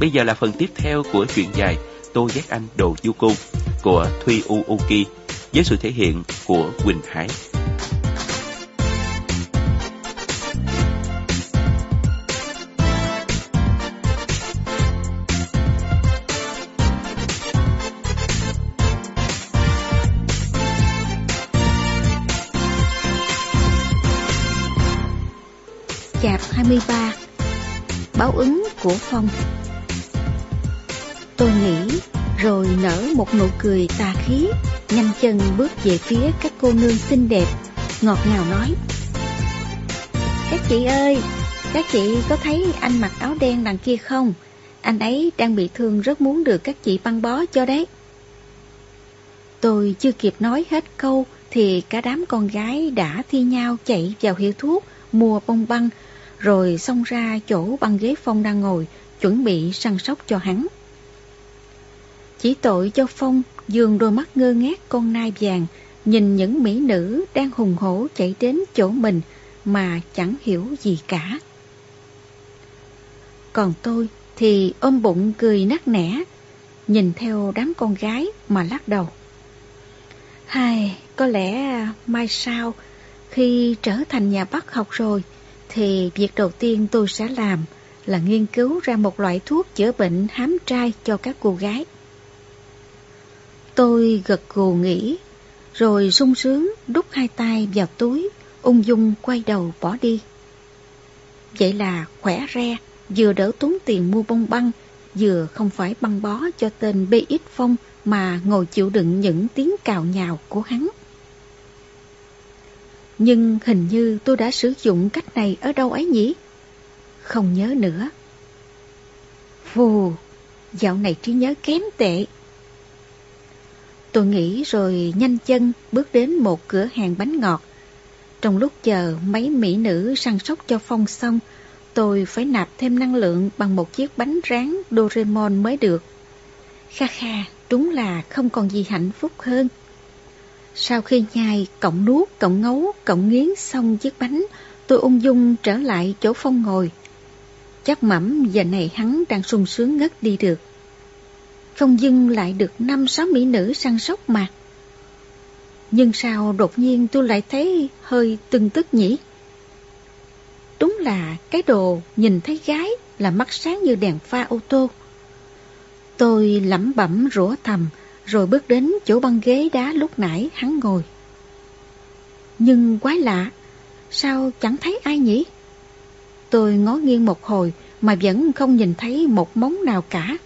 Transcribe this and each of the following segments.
Bây giờ là phần tiếp theo của truyện dài tô giác anh đồ du cung của Thuy Uuki với sự thể hiện của Quỳnh Hải. Chạp 23 Báo ứng của Phong Tôi nghĩ rồi nở một nụ cười tà khí, nhanh chân bước về phía các cô nương xinh đẹp, ngọt ngào nói. Các chị ơi, các chị có thấy anh mặc áo đen đằng kia không? Anh ấy đang bị thương rất muốn được các chị băng bó cho đấy. Tôi chưa kịp nói hết câu thì cả đám con gái đã thi nhau chạy vào hiệu thuốc mua bông băng rồi xông ra chỗ băng ghế Phong đang ngồi chuẩn bị săn sóc cho hắn. Chỉ tội cho Phong dường đôi mắt ngơ ngác con nai vàng nhìn những mỹ nữ đang hùng hổ chạy đến chỗ mình mà chẳng hiểu gì cả. Còn tôi thì ôm bụng cười nắc nẻ, nhìn theo đám con gái mà lắc đầu. Hai, có lẽ mai sau khi trở thành nhà bác học rồi thì việc đầu tiên tôi sẽ làm là nghiên cứu ra một loại thuốc chữa bệnh hám trai cho các cô gái. Tôi gật gù nghĩ, rồi sung sướng đút hai tay vào túi, ung dung quay đầu bỏ đi. Vậy là khỏe re, vừa đỡ tốn tiền mua bông băng, vừa không phải băng bó cho tên BX phong mà ngồi chịu đựng những tiếng cào nhào của hắn. Nhưng hình như tôi đã sử dụng cách này ở đâu ấy nhỉ? Không nhớ nữa. Vù, dạo này trí nhớ kém tệ. Tôi nghĩ rồi nhanh chân bước đến một cửa hàng bánh ngọt. Trong lúc chờ mấy mỹ nữ săn sóc cho Phong xong, tôi phải nạp thêm năng lượng bằng một chiếc bánh rán Doraemon mới được. Kha kha, đúng là không còn gì hạnh phúc hơn. Sau khi nhai, cộng nuốt, cộng ngấu, cộng nghiến xong chiếc bánh, tôi ung dung trở lại chỗ Phong ngồi. Chắc mẩm giờ này hắn đang sung sướng ngất đi được không dưng lại được năm sáu mỹ nữ săn sóc mà. Nhưng sao đột nhiên tôi lại thấy hơi tưng tức nhỉ? Đúng là cái đồ nhìn thấy gái là mắt sáng như đèn pha ô tô. Tôi lẩm bẩm rủa thầm rồi bước đến chỗ băng ghế đá lúc nãy hắn ngồi. Nhưng quái lạ, sao chẳng thấy ai nhỉ? Tôi ngó nghiêng một hồi mà vẫn không nhìn thấy một móng nào cả.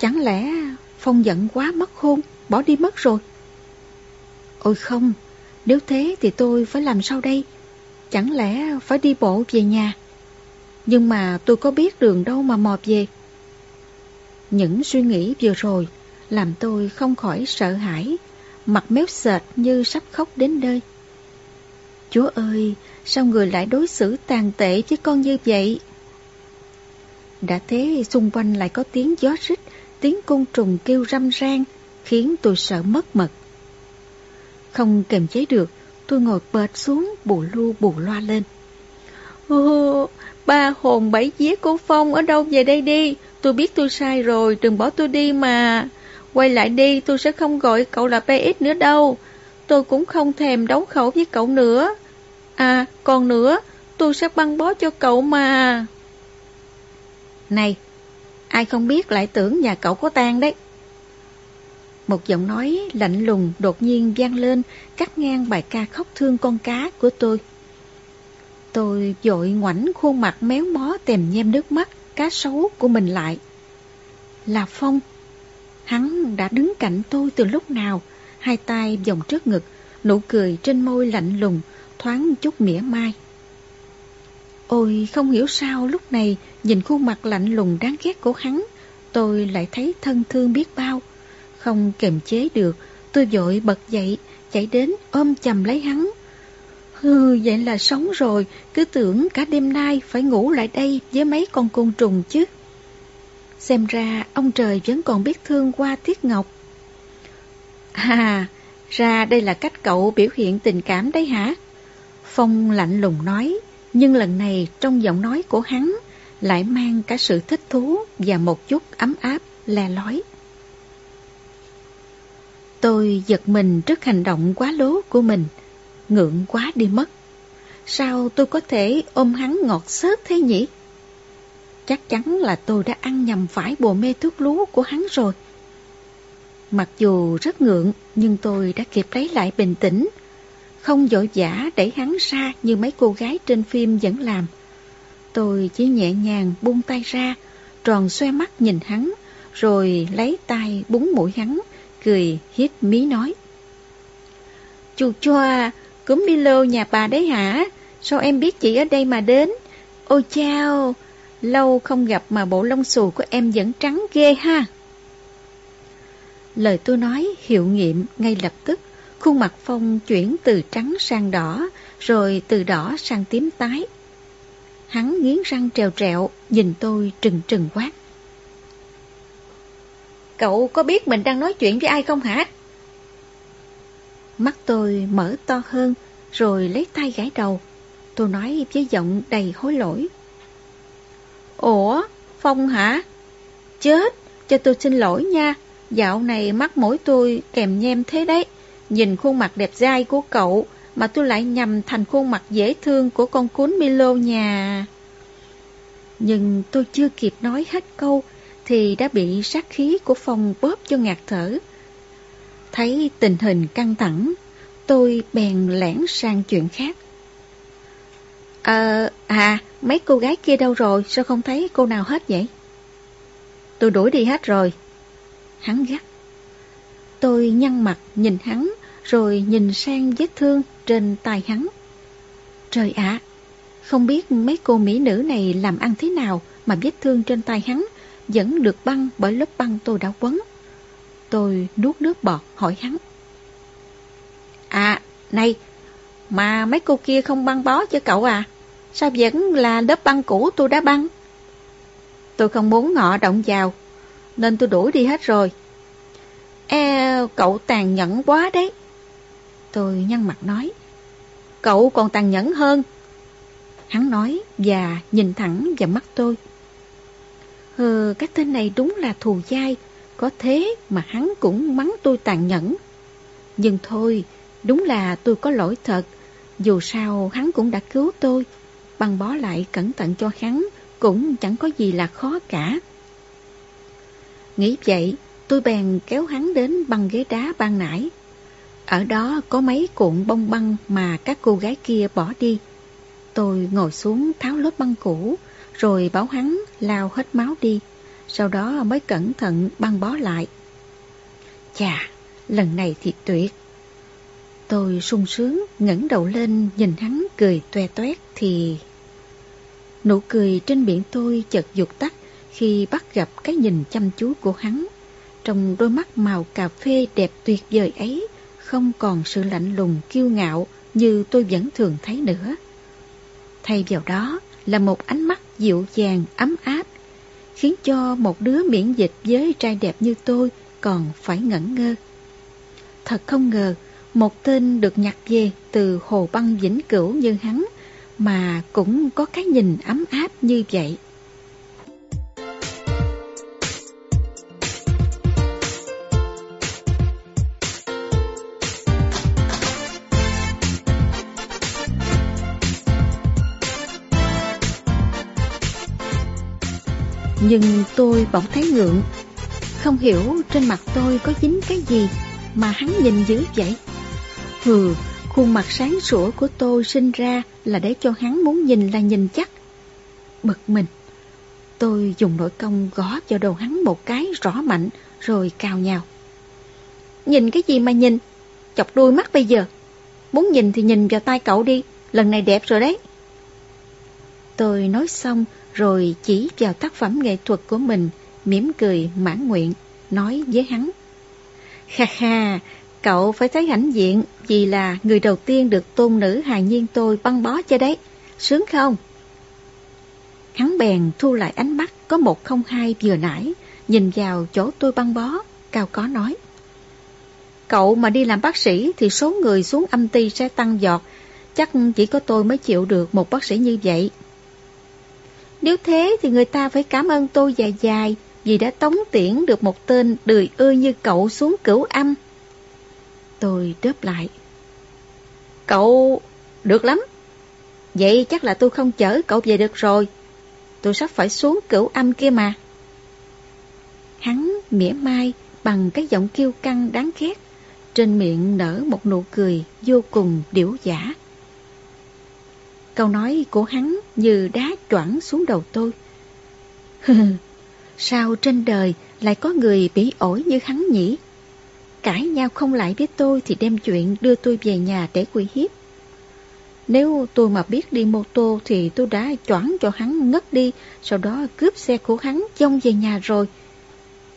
Chẳng lẽ Phong giận quá mất khôn, bỏ đi mất rồi? Ôi không, nếu thế thì tôi phải làm sao đây? Chẳng lẽ phải đi bộ về nhà? Nhưng mà tôi có biết đường đâu mà mò về. Những suy nghĩ vừa rồi làm tôi không khỏi sợ hãi, mặt méo sệt như sắp khóc đến nơi. Chúa ơi, sao người lại đối xử tàn tệ với con như vậy? Đã thế xung quanh lại có tiếng gió rít tiếng côn trùng kêu râm ran khiến tôi sợ mất mật. Không kềm chế được, tôi ngồi bệt xuống bù lu bù loa lên. Ô, ba hồn bảy vía của Phong ở đâu về đây đi, tôi biết tôi sai rồi, đừng bỏ tôi đi mà. Quay lại đi, tôi sẽ không gọi cậu là PX nữa đâu. Tôi cũng không thèm đấu khẩu với cậu nữa. À, còn nữa, tôi sẽ băng bó cho cậu mà. Này, Ai không biết lại tưởng nhà cậu có tan đấy. Một giọng nói lạnh lùng đột nhiên vang lên cắt ngang bài ca khóc thương con cá của tôi. Tôi dội ngoảnh khuôn mặt méo mó tèm nhem nước mắt cá sấu của mình lại. Là Phong. Hắn đã đứng cạnh tôi từ lúc nào, hai tay vòng trước ngực, nụ cười trên môi lạnh lùng, thoáng chút mỉa mai. Ôi không hiểu sao lúc này nhìn khuôn mặt lạnh lùng đáng ghét của hắn, tôi lại thấy thân thương biết bao. Không kềm chế được, tôi vội bật dậy, chạy đến ôm chầm lấy hắn. Hừ, vậy là sống rồi, cứ tưởng cả đêm nay phải ngủ lại đây với mấy con côn trùng chứ. Xem ra ông trời vẫn còn biết thương qua tiết Ngọc. À, ra đây là cách cậu biểu hiện tình cảm đấy hả? Phong lạnh lùng nói, nhưng lần này trong giọng nói của hắn lại mang cả sự thích thú và một chút ấm áp, le lói. Tôi giật mình trước hành động quá lố của mình, ngượng quá đi mất. Sao tôi có thể ôm hắn ngọt xớt thế nhỉ? Chắc chắn là tôi đã ăn nhầm phải bồ mê thuốc lú của hắn rồi. Mặc dù rất ngượng, nhưng tôi đã kịp lấy lại bình tĩnh, không vội vã đẩy hắn ra như mấy cô gái trên phim vẫn làm. Tôi chỉ nhẹ nhàng buông tay ra, tròn xoe mắt nhìn hắn, rồi lấy tay búng mũi hắn, cười hít mí nói. Chú choa, cúm Milo nhà bà đấy hả? Sao em biết chị ở đây mà đến? Ôi chao, lâu không gặp mà bộ lông xù của em vẫn trắng ghê ha. Lời tôi nói hiệu nghiệm ngay lập tức, khuôn mặt Phong chuyển từ trắng sang đỏ, rồi từ đỏ sang tím tái. Hắn nghiến răng trèo trẹo, nhìn tôi trừng trừng quát. Cậu có biết mình đang nói chuyện với ai không hả? Mắt tôi mở to hơn, rồi lấy tay gãi đầu. Tôi nói với giọng đầy hối lỗi. Ủa, Phong hả? Chết, cho tôi xin lỗi nha. Dạo này mắt mũi tôi kèm nhem thế đấy. Nhìn khuôn mặt đẹp dai của cậu mà tôi lại nhầm thành khuôn mặt dễ thương của con cún Milo nhà. Nhưng tôi chưa kịp nói hết câu thì đã bị sát khí của phòng bóp cho ngạt thở. Thấy tình hình căng thẳng, tôi bèn lẻn sang chuyện khác. Ờ, à, mấy cô gái kia đâu rồi, sao không thấy cô nào hết vậy? Tôi đuổi đi hết rồi. Hắn gắt. Tôi nhăn mặt nhìn hắn, rồi nhìn sang vết thương trên tay hắn. Trời ạ, không biết mấy cô mỹ nữ này làm ăn thế nào mà vết thương trên tay hắn vẫn được băng bởi lớp băng tôi đã quấn. Tôi nuốt nước bọt hỏi hắn. À, này, mà mấy cô kia không băng bó cho cậu à? Sao vẫn là lớp băng cũ tôi đã băng? Tôi không muốn họ động vào, nên tôi đuổi đi hết rồi. E, cậu tàn nhẫn quá đấy. Tôi nhăn mặt nói. Cậu còn tàn nhẫn hơn. Hắn nói và nhìn thẳng vào mắt tôi. hờ cái tên này đúng là thù dai, có thế mà hắn cũng mắng tôi tàn nhẫn. Nhưng thôi, đúng là tôi có lỗi thật, dù sao hắn cũng đã cứu tôi, băng bó lại cẩn thận cho hắn cũng chẳng có gì là khó cả. Nghĩ vậy, tôi bèn kéo hắn đến băng ghế đá ban nãy. Ở đó có mấy cuộn bông băng mà các cô gái kia bỏ đi. Tôi ngồi xuống tháo lớp băng cũ, rồi bảo hắn lao hết máu đi, sau đó mới cẩn thận băng bó lại. Chà, lần này thì tuyệt. Tôi sung sướng ngẩng đầu lên nhìn hắn cười toe toét thì... Nụ cười trên miệng tôi chợt dục tắt khi bắt gặp cái nhìn chăm chú của hắn. Trong đôi mắt màu cà phê đẹp tuyệt vời ấy không còn sự lạnh lùng kiêu ngạo như tôi vẫn thường thấy nữa. Thay vào đó là một ánh mắt dịu dàng, ấm áp, khiến cho một đứa miễn dịch với trai đẹp như tôi còn phải ngẩn ngơ. Thật không ngờ, một tên được nhặt về từ hồ băng vĩnh cửu như hắn mà cũng có cái nhìn ấm áp như vậy. Nhưng tôi bỗng thấy ngượng. Không hiểu trên mặt tôi có dính cái gì Mà hắn nhìn dữ vậy. Hừ, Khuôn mặt sáng sủa của tôi sinh ra Là để cho hắn muốn nhìn là nhìn chắc. Bực mình. Tôi dùng nội công gõ cho đầu hắn một cái rõ mạnh, Rồi cào nhào. Nhìn cái gì mà nhìn? Chọc đuôi mắt bây giờ. Muốn nhìn thì nhìn vào tay cậu đi. Lần này đẹp rồi đấy. Tôi nói xong rồi chỉ vào tác phẩm nghệ thuật của mình, mỉm cười mãn nguyện, nói với hắn. Kha kha, cậu phải thấy hãnh diện vì là người đầu tiên được tôn nữ hài nhiên tôi băng bó cho đấy, sướng không? Hắn bèn thu lại ánh mắt có một không hai vừa nãy, nhìn vào chỗ tôi băng bó, cao có nói. Cậu mà đi làm bác sĩ thì số người xuống âm ty sẽ tăng giọt, chắc chỉ có tôi mới chịu được một bác sĩ như vậy. Nếu thế thì người ta phải cảm ơn tôi dài dài vì đã tống tiễn được một tên đười ươi như cậu xuống cửu âm. Tôi đớp lại. Cậu... được lắm. Vậy chắc là tôi không chở cậu về được rồi. Tôi sắp phải xuống cửu âm kia mà. Hắn mỉa mai bằng cái giọng kêu căng đáng ghét. Trên miệng nở một nụ cười vô cùng điểu giả. Câu nói của hắn như đá choảng xuống đầu tôi. Sao trên đời lại có người bị ổi như hắn nhỉ? Cãi nhau không lại với tôi thì đem chuyện đưa tôi về nhà để quy hiếp. Nếu tôi mà biết đi mô tô thì tôi đã choảng cho hắn ngất đi, sau đó cướp xe của hắn chông về nhà rồi.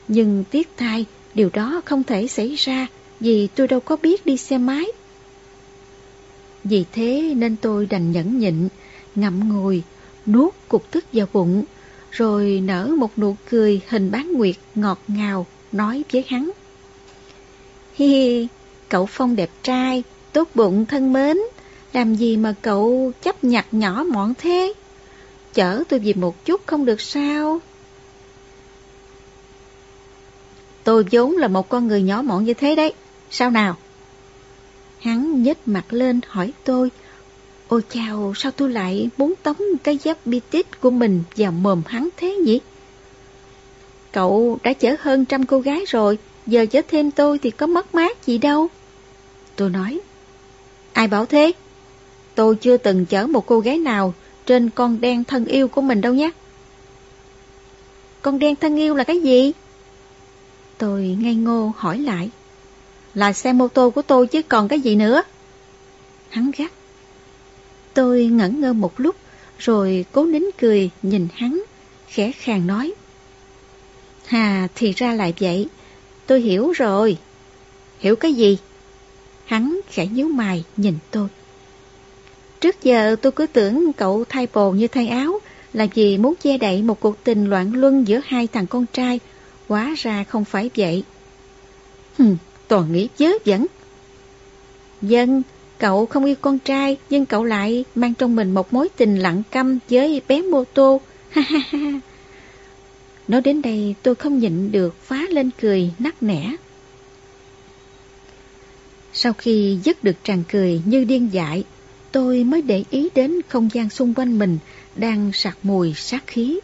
Nhưng tiếc thay, điều đó không thể xảy ra vì tôi đâu có biết đi xe máy. Vì thế nên tôi đành nhẫn nhịn, ngậm ngùi, nuốt cục tức vào bụng, rồi nở một nụ cười hình bán nguyệt ngọt ngào, nói với hắn. Hi hi, cậu Phong đẹp trai, tốt bụng thân mến, làm gì mà cậu chấp nhặt nhỏ mọn thế? Chở tôi về một chút không được sao? Tôi vốn là một con người nhỏ mọn như thế đấy, sao nào? Hắn nhếch mặt lên hỏi tôi, Ôi chào, sao tôi lại muốn tống cái giáp bitit của mình vào mồm hắn thế nhỉ? Cậu đã chở hơn trăm cô gái rồi, giờ chở thêm tôi thì có mất mát gì đâu. Tôi nói, ai bảo thế? Tôi chưa từng chở một cô gái nào trên con đen thân yêu của mình đâu nhé. Con đen thân yêu là cái gì? Tôi ngây ngô hỏi lại. Là xe mô tô của tôi chứ còn cái gì nữa? Hắn gắt. Tôi ngẩn ngơ một lúc, rồi cố nín cười nhìn hắn, khẽ khàng nói. Hà, thì ra lại vậy, tôi hiểu rồi. Hiểu cái gì? Hắn khẽ nhíu mày nhìn tôi. Trước giờ tôi cứ tưởng cậu thay bồ như thay áo là vì muốn che đậy một cuộc tình loạn luân giữa hai thằng con trai. quá ra không phải vậy. Hừm, toàn nghĩ chớ dẫn. Dân, Cậu không yêu con trai, nhưng cậu lại mang trong mình một mối tình lặng căm với bé mô tô. Ha ha ha. Nói đến đây tôi không nhịn được phá lên cười nắc nẻ. Sau khi dứt được tràn cười như điên dại, tôi mới để ý đến không gian xung quanh mình đang sặc mùi sát khí.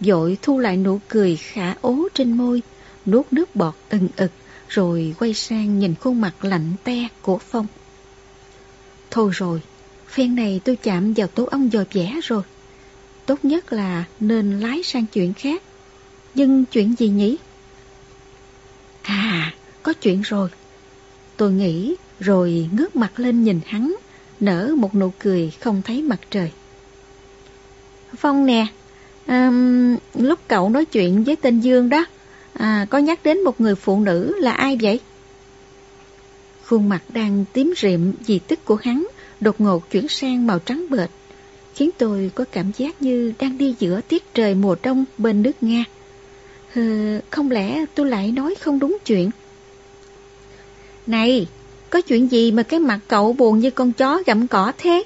Dội thu lại nụ cười khả ố trên môi, nuốt nước bọt ừng ực, rồi quay sang nhìn khuôn mặt lạnh te của Phong. Thôi rồi, phen này tôi chạm vào tố ông dò vẽ rồi. Tốt nhất là nên lái sang chuyện khác. Nhưng chuyện gì nhỉ? À, có chuyện rồi. Tôi nghĩ rồi ngước mặt lên nhìn hắn, nở một nụ cười không thấy mặt trời. Phong nè, um, lúc cậu nói chuyện với tên Dương đó, à, có nhắc đến một người phụ nữ là ai vậy? Khuôn mặt đang tím rịm vì tức của hắn đột ngột chuyển sang màu trắng bệt, khiến tôi có cảm giác như đang đi giữa tiết trời mùa đông bên nước Nga. Hừ, không lẽ tôi lại nói không đúng chuyện? Này, có chuyện gì mà cái mặt cậu buồn như con chó gặm cỏ thế?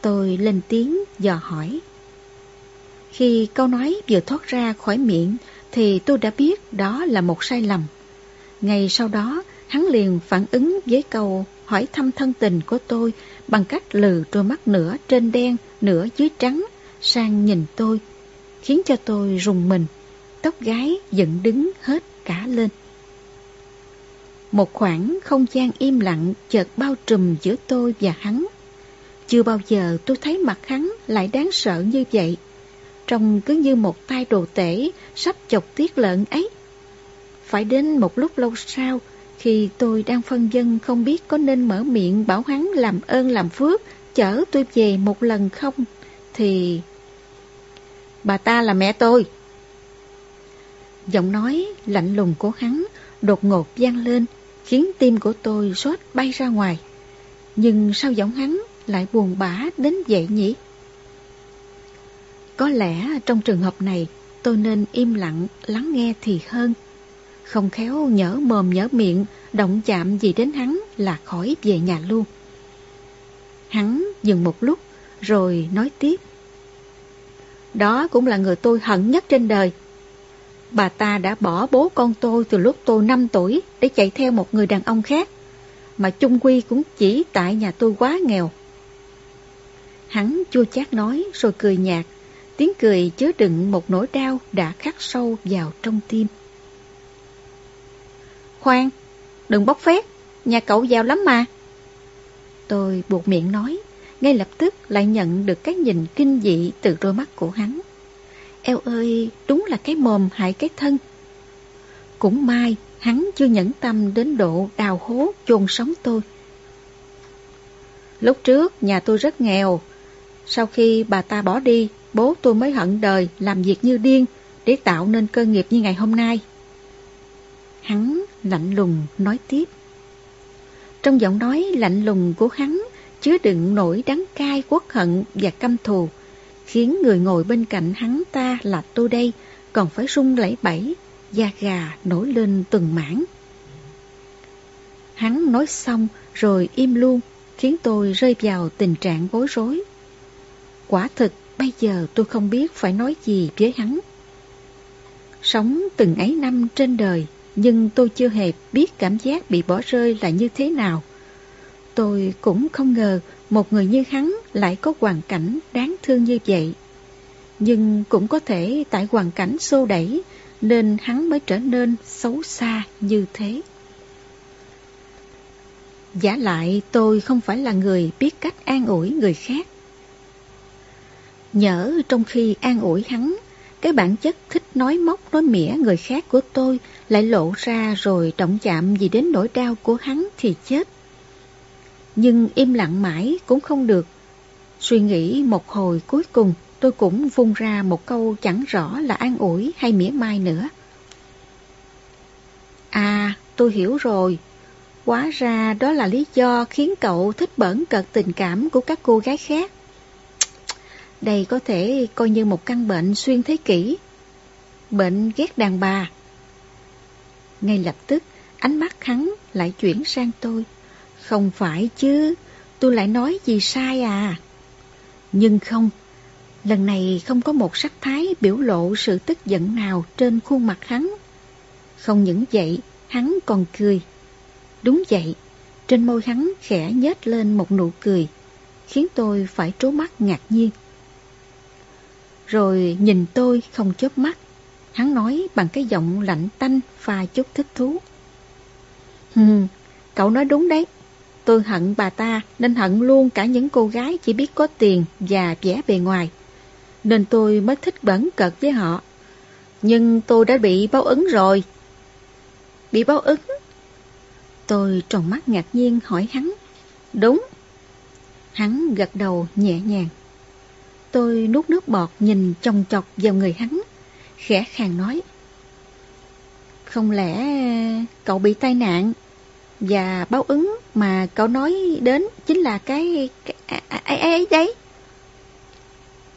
Tôi lên tiếng dò hỏi. Khi câu nói vừa thoát ra khỏi miệng thì tôi đã biết đó là một sai lầm. Ngày sau đó, hắn liền phản ứng với câu hỏi thăm thân tình của tôi bằng cách lừ đôi mắt nửa trên đen, nửa dưới trắng, sang nhìn tôi, khiến cho tôi rùng mình, tóc gái dựng đứng hết cả lên. Một khoảng không gian im lặng chợt bao trùm giữa tôi và hắn. Chưa bao giờ tôi thấy mặt hắn lại đáng sợ như vậy. Trông cứ như một tay đồ tể sắp chọc tiết lợn ấy. Phải đến một lúc lâu sau, khi tôi đang phân dân không biết có nên mở miệng bảo hắn làm ơn làm phước, chở tôi về một lần không, thì... Bà ta là mẹ tôi. Giọng nói lạnh lùng của hắn đột ngột vang lên, khiến tim của tôi xót bay ra ngoài. Nhưng sao giọng hắn lại buồn bã đến vậy nhỉ? Có lẽ trong trường hợp này tôi nên im lặng lắng nghe thì hơn. Không khéo nhỡ mồm nhỡ miệng, động chạm gì đến hắn là khỏi về nhà luôn. Hắn dừng một lúc, rồi nói tiếp. Đó cũng là người tôi hận nhất trên đời. Bà ta đã bỏ bố con tôi từ lúc tôi 5 tuổi để chạy theo một người đàn ông khác, mà chung quy cũng chỉ tại nhà tôi quá nghèo. Hắn chua chát nói rồi cười nhạt, tiếng cười chứa đựng một nỗi đau đã khắc sâu vào trong tim. Khoan, đừng bóc phét, nhà cậu giàu lắm mà. Tôi buộc miệng nói, ngay lập tức lại nhận được cái nhìn kinh dị từ đôi mắt của hắn. Eo ơi, đúng là cái mồm hại cái thân. Cũng may, hắn chưa nhẫn tâm đến độ đào hố chôn sống tôi. Lúc trước, nhà tôi rất nghèo. Sau khi bà ta bỏ đi, bố tôi mới hận đời làm việc như điên để tạo nên cơ nghiệp như ngày hôm nay. Hắn lạnh lùng nói tiếp. Trong giọng nói lạnh lùng của hắn chứa đựng nỗi đắng cay quốc hận và căm thù, khiến người ngồi bên cạnh hắn ta là tôi đây còn phải run lẩy bẩy, da gà nổi lên từng mảng. Hắn nói xong rồi im luôn, khiến tôi rơi vào tình trạng bối rối. Quả thực, bây giờ tôi không biết phải nói gì với hắn. Sống từng ấy năm trên đời, nhưng tôi chưa hề biết cảm giác bị bỏ rơi là như thế nào. Tôi cũng không ngờ một người như hắn lại có hoàn cảnh đáng thương như vậy. Nhưng cũng có thể tại hoàn cảnh xô đẩy nên hắn mới trở nên xấu xa như thế. Giả lại tôi không phải là người biết cách an ủi người khác. Nhỡ trong khi an ủi hắn, cái bản chất thích nói móc nói mỉa người khác của tôi lại lộ ra rồi động chạm gì đến nỗi đau của hắn thì chết. Nhưng im lặng mãi cũng không được. Suy nghĩ một hồi cuối cùng tôi cũng vung ra một câu chẳng rõ là an ủi hay mỉa mai nữa. À, tôi hiểu rồi. Quá ra đó là lý do khiến cậu thích bẩn cợt tình cảm của các cô gái khác. Đây có thể coi như một căn bệnh xuyên thế kỷ. Bệnh ghét đàn bà. Ngay lập tức, ánh mắt hắn lại chuyển sang tôi. Không phải chứ, tôi lại nói gì sai à. Nhưng không, lần này không có một sắc thái biểu lộ sự tức giận nào trên khuôn mặt hắn. Không những vậy, hắn còn cười. Đúng vậy, trên môi hắn khẽ nhếch lên một nụ cười, khiến tôi phải trố mắt ngạc nhiên. Rồi nhìn tôi không chớp mắt, hắn nói bằng cái giọng lạnh tanh pha chút thích thú. Hừm, cậu nói đúng đấy. Tôi hận bà ta nên hận luôn cả những cô gái chỉ biết có tiền và vẻ bề ngoài. Nên tôi mới thích bẩn cợt với họ. Nhưng tôi đã bị báo ứng rồi. Bị báo ứng? Tôi tròn mắt ngạc nhiên hỏi hắn. Đúng. Hắn gật đầu nhẹ nhàng. Tôi nuốt nước bọt nhìn chồng chọc vào người hắn, khẽ khàng nói. Không lẽ cậu bị tai nạn và báo ứng mà cậu nói đến chính là cái, cái à, à, à, ấy, ấy ấy đấy.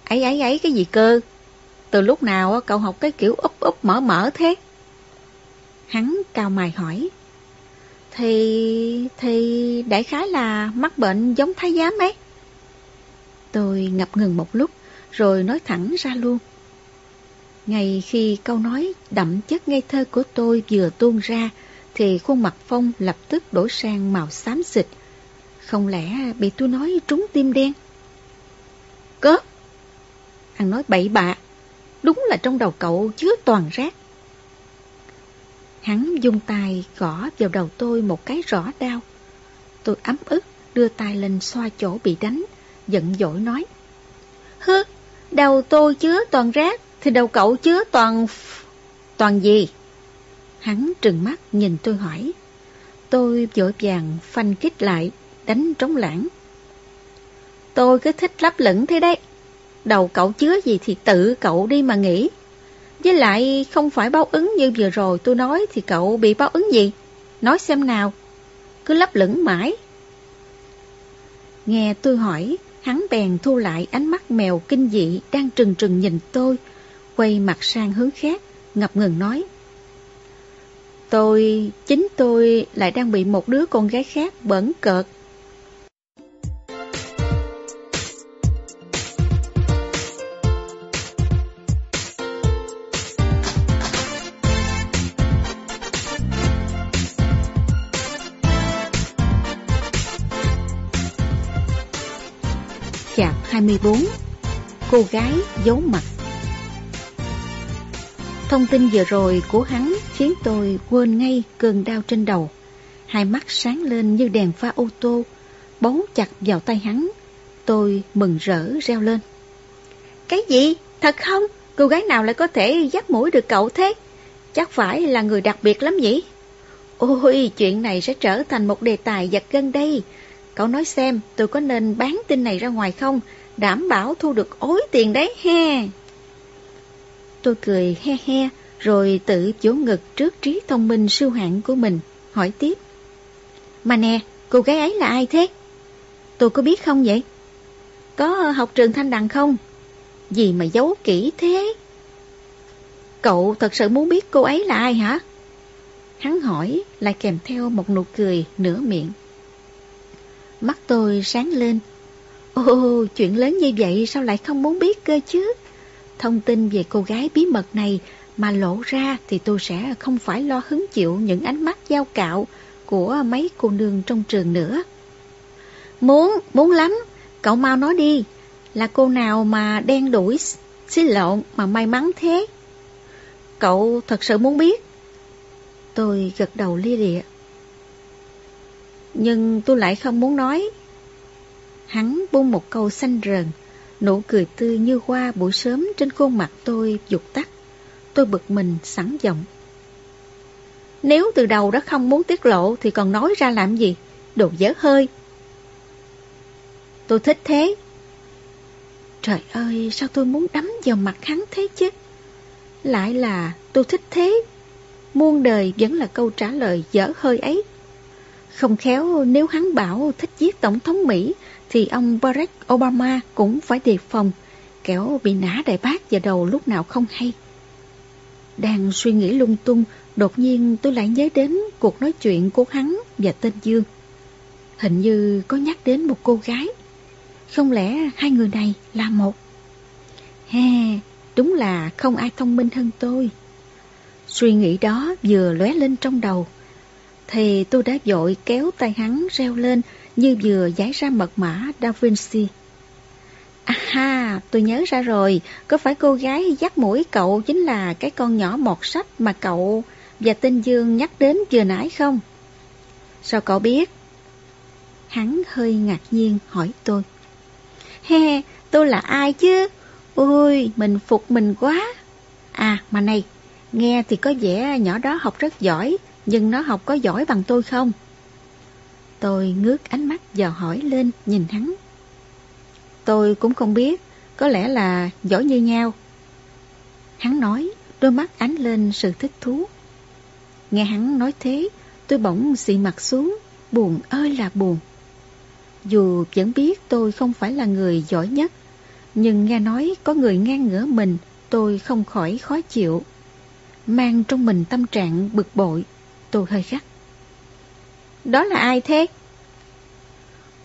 Ấy ấy ấy cái gì cơ? Từ lúc nào cậu học cái kiểu úp úp mở mở thế? Hắn cao mày hỏi. Thì... thì đại khái là mắc bệnh giống thái giám ấy. Tôi ngập ngừng một lúc rồi nói thẳng ra luôn. Ngay khi câu nói đậm chất ngây thơ của tôi vừa tuôn ra thì khuôn mặt Phong lập tức đổi sang màu xám xịt. Không lẽ bị tôi nói trúng tim đen? cớ. Anh nói bậy bạ, đúng là trong đầu cậu chứa toàn rác. Hắn dùng tay gõ vào đầu tôi một cái rõ đau. Tôi ấm ức đưa tay lên xoa chỗ bị đánh, giận dỗi nói. Hứ, đầu tôi chứa toàn rác, thì đầu cậu chứa toàn... toàn gì? Hắn trừng mắt nhìn tôi hỏi. Tôi vội vàng phanh kích lại, đánh trống lãng. Tôi cứ thích lấp lửng thế đấy. Đầu cậu chứa gì thì tự cậu đi mà nghĩ. Với lại không phải báo ứng như vừa rồi tôi nói thì cậu bị báo ứng gì? Nói xem nào. Cứ lấp lửng mãi. Nghe tôi hỏi, hắn bèn thu lại ánh mắt mèo kinh dị đang trừng trừng nhìn tôi, quay mặt sang hướng khác, ngập ngừng nói. Tôi, chính tôi lại đang bị một đứa con gái khác bẩn cợt. 24 Cô gái giấu mặt Thông tin vừa rồi của hắn khiến tôi quên ngay cơn đau trên đầu. Hai mắt sáng lên như đèn pha ô tô, bấu chặt vào tay hắn. Tôi mừng rỡ reo lên. Cái gì? Thật không? Cô gái nào lại có thể dắt mũi được cậu thế? Chắc phải là người đặc biệt lắm nhỉ? Ôi, chuyện này sẽ trở thành một đề tài giật gân đây. Cậu nói xem, tôi có nên bán tin này ra ngoài không? Đảm bảo thu được ối tiền đấy he. Tôi cười he he, rồi tự chỗ ngực trước trí thông minh siêu hạng của mình, hỏi tiếp. Mà nè, cô gái ấy là ai thế? Tôi có biết không vậy? Có học trường thanh đằng không? Gì mà giấu kỹ thế? Cậu thật sự muốn biết cô ấy là ai hả? Hắn hỏi lại kèm theo một nụ cười nửa miệng. Mắt tôi sáng lên. Ồ, chuyện lớn như vậy sao lại không muốn biết cơ chứ? Thông tin về cô gái bí mật này mà lộ ra thì tôi sẽ không phải lo hứng chịu những ánh mắt giao cạo của mấy cô nương trong trường nữa. Muốn, muốn lắm, cậu mau nói đi, là cô nào mà đen đuổi, xin lộn mà may mắn thế? Cậu thật sự muốn biết? Tôi gật đầu lia lịa. Nhưng tôi lại không muốn nói. Hắn buông một câu xanh rờn, nụ cười tươi như hoa buổi sớm trên khuôn mặt tôi dục tắt. Tôi bực mình sẵn giọng. Nếu từ đầu đã không muốn tiết lộ thì còn nói ra làm gì? Đồ dở hơi. Tôi thích thế. Trời ơi, sao tôi muốn đấm vào mặt hắn thế chứ? Lại là tôi thích thế. Muôn đời vẫn là câu trả lời dở hơi ấy. Không khéo nếu hắn bảo thích giết Tổng thống Mỹ thì ông Barack Obama cũng phải đề phòng, kéo bị nã đại bác vào đầu lúc nào không hay. Đang suy nghĩ lung tung, đột nhiên tôi lại nhớ đến cuộc nói chuyện của hắn và tên Dương. Hình như có nhắc đến một cô gái. Không lẽ hai người này là một? He, đúng là không ai thông minh hơn tôi. Suy nghĩ đó vừa lóe lên trong đầu. Thì tôi đã dội kéo tay hắn reo lên như vừa giải ra mật mã Da Vinci. À tôi nhớ ra rồi, có phải cô gái dắt mũi cậu chính là cái con nhỏ mọt sách mà cậu và Tinh Dương nhắc đến vừa nãy không? Sao cậu biết? Hắn hơi ngạc nhiên hỏi tôi. He, tôi là ai chứ? Ôi, mình phục mình quá. À, mà này, nghe thì có vẻ nhỏ đó học rất giỏi, nhưng nó học có giỏi bằng tôi không? Tôi ngước ánh mắt dò hỏi lên nhìn hắn. Tôi cũng không biết, có lẽ là giỏi như nhau. Hắn nói, đôi mắt ánh lên sự thích thú. Nghe hắn nói thế, tôi bỗng xị mặt xuống, buồn ơi là buồn. Dù vẫn biết tôi không phải là người giỏi nhất, nhưng nghe nói có người ngang ngửa mình, tôi không khỏi khó chịu. Mang trong mình tâm trạng bực bội, tôi hơi gắt. Đó là ai thế?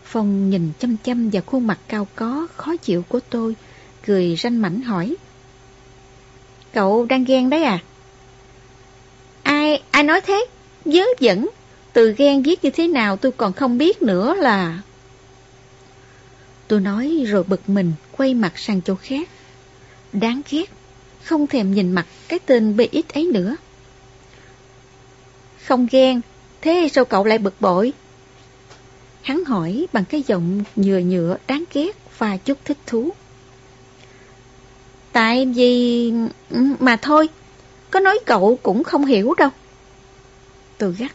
Phong nhìn chăm chăm vào khuôn mặt cao có, khó chịu của tôi, cười ranh mảnh hỏi. Cậu đang ghen đấy à? Ai, ai nói thế? Dớ dẫn, từ ghen viết như thế nào tôi còn không biết nữa là... Tôi nói rồi bực mình, quay mặt sang chỗ khác. Đáng ghét, không thèm nhìn mặt cái tên BX ấy nữa. Không ghen, thế sao cậu lại bực bội? Hắn hỏi bằng cái giọng nhựa nhựa đáng ghét và chút thích thú. Tại vì... Ừ, mà thôi, có nói cậu cũng không hiểu đâu. Tôi gắt.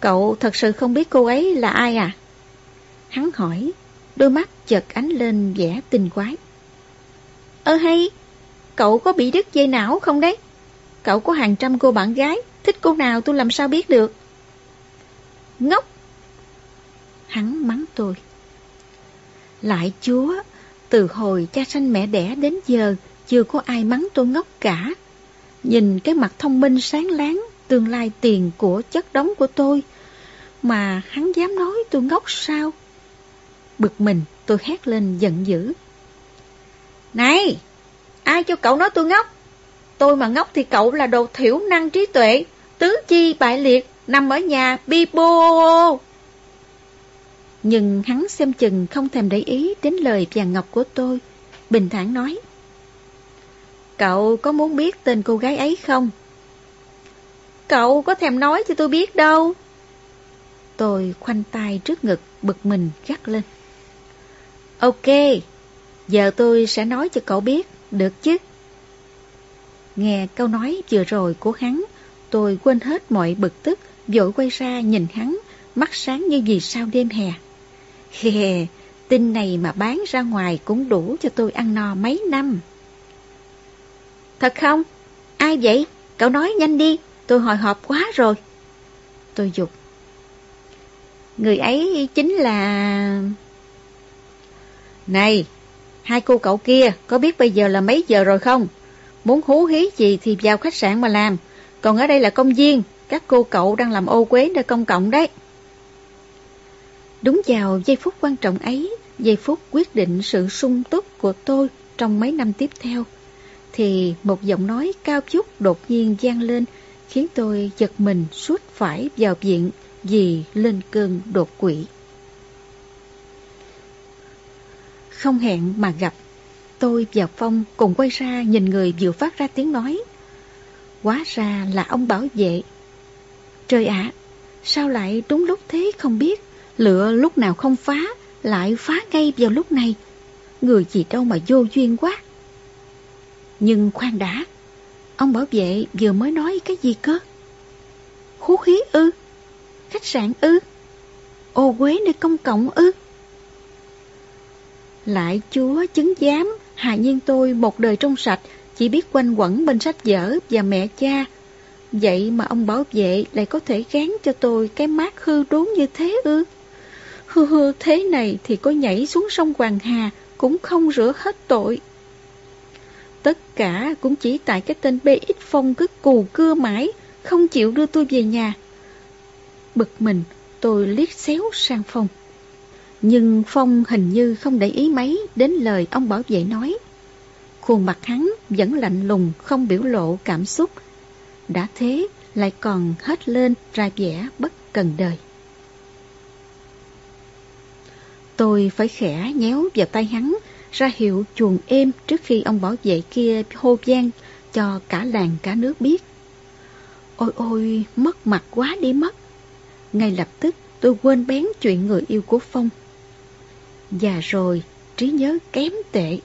Cậu thật sự không biết cô ấy là ai à? Hắn hỏi, đôi mắt chợt ánh lên vẻ tinh quái. Ơ hay, cậu có bị đứt dây não không đấy? Cậu có hàng trăm cô bạn gái, thích cô nào tôi làm sao biết được? Ngốc! Hắn mắng tôi. Lại chúa, từ hồi cha sanh mẹ đẻ đến giờ, chưa có ai mắng tôi ngốc cả. Nhìn cái mặt thông minh sáng láng, tương lai tiền của chất đống của tôi, mà hắn dám nói tôi ngốc sao? Bực mình, tôi hét lên giận dữ. Này, ai cho cậu nói tôi ngốc? Tôi mà ngốc thì cậu là đồ thiểu năng trí tuệ, tứ chi bại liệt, nằm ở nhà bi bô. Nhưng hắn xem chừng không thèm để ý đến lời vàng ngọc của tôi, bình thản nói. Cậu có muốn biết tên cô gái ấy không? Cậu có thèm nói cho tôi biết đâu. Tôi khoanh tay trước ngực, bực mình gắt lên. Ok, giờ tôi sẽ nói cho cậu biết, được chứ? Nghe câu nói vừa rồi của hắn, tôi quên hết mọi bực tức, vội quay ra nhìn hắn, mắt sáng như vì sao đêm hè. Hề, tin này mà bán ra ngoài cũng đủ cho tôi ăn no mấy năm. Thật không? Ai vậy? Cậu nói nhanh đi, tôi hồi hộp quá rồi. Tôi dục. Người ấy chính là... Này, hai cô cậu kia có biết bây giờ là mấy giờ rồi không? Muốn hú hí gì thì vào khách sạn mà làm. Còn ở đây là công viên, các cô cậu đang làm ô quế nơi công cộng đấy. Đúng vào giây phút quan trọng ấy, giây phút quyết định sự sung túc của tôi trong mấy năm tiếp theo, thì một giọng nói cao chút đột nhiên gian lên, khiến tôi giật mình suốt phải vào viện vì lên cơn đột quỵ. Không hẹn mà gặp, tôi và Phong cùng quay ra nhìn người vừa phát ra tiếng nói. Quá ra là ông bảo vệ. Trời ạ, sao lại đúng lúc thế không biết, lửa lúc nào không phá, lại phá ngay vào lúc này. Người gì đâu mà vô duyên quá. Nhưng khoan đã, ông bảo vệ vừa mới nói cái gì cơ? Hú khí ư? Khách sạn ư? Ô quế nơi công cộng ư? Lại chúa chứng giám, hà nhiên tôi một đời trong sạch, chỉ biết quanh quẩn bên sách vở và mẹ cha. Vậy mà ông bảo vệ lại có thể gán cho tôi cái mát hư đốn như thế ư? Hư hư thế này thì có nhảy xuống sông Hoàng Hà cũng không rửa hết tội. Tất cả cũng chỉ tại cái tên BX phong cứ cù cưa mãi, không chịu đưa tôi về nhà. Bực mình, tôi liếc xéo sang Phong. Nhưng Phong hình như không để ý mấy đến lời ông bảo vệ nói. Khuôn mặt hắn vẫn lạnh lùng, không biểu lộ cảm xúc. Đã thế, lại còn hết lên ra vẻ bất cần đời. Tôi phải khẽ nhéo vào tay hắn, ra hiệu chuồng êm trước khi ông bảo vệ kia hô vang cho cả làng cả nước biết. Ôi ôi, mất mặt quá đi mất. Ngay lập tức tôi quên bén chuyện người yêu của Phong. Và rồi, trí nhớ kém tệ.